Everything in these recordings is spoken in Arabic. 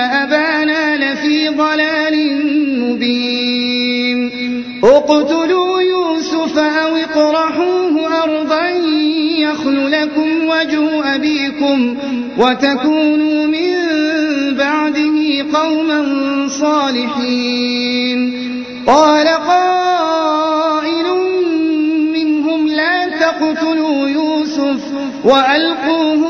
أبانا لفي ضلال مبين. اقتلوا يوسف أو اطرحوه أرضا يخل لكم وجه أبيكم وتكونوا من بعده قوما صالحين. قال قائل منهم لا تقتلوا يوسف وألقوه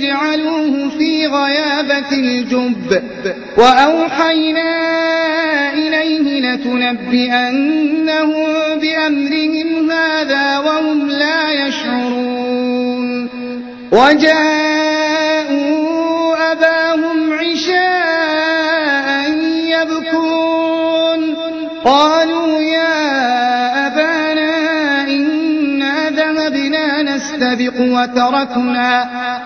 يجعلوه في غيابة الجب. وأوحينا إليه لتنبئنهم بأمرهم هذا وهم لا يشعرون. وجاءوا أباهم عشاء يبكون. قالوا يا أبانا إنا ذهبنا نستبق وتركنا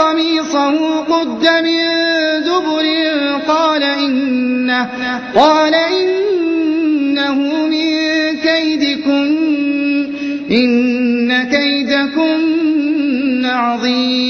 قميصه قد من دبر قال إنه, قال إنه من كيدكن إن كيدكن عظيم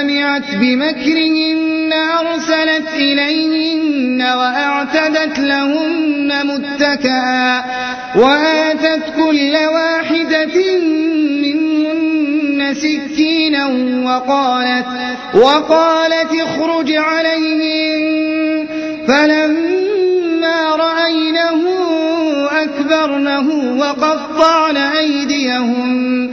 سمعت بمكرهن أرسلت إليهن وأعتدت لهن متكئا وآتت كل واحدة منهن سكينا وقالت وقالت اخرج عليهم فلما أكبرنه وقطعن أيديهم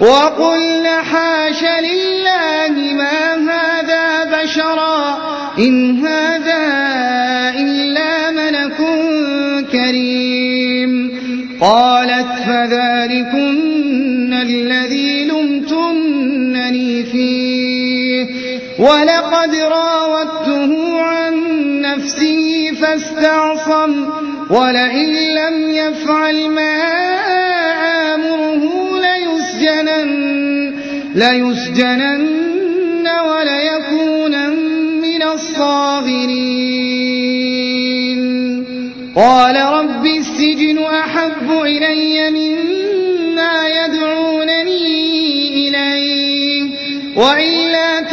وقلن حاش لله ما هذا بشرا إن هذا إلا ملك كريم. قالت فذلكن الذي لمتنني فيه. ولقد راودته عن نفسه فاستعصم. ولئن لم يفعل ما آمره ليسجنن, ليسجنن وليكون من الصاغرين. قال رب السجن أحب إلي مما يدعونني إليه وإلا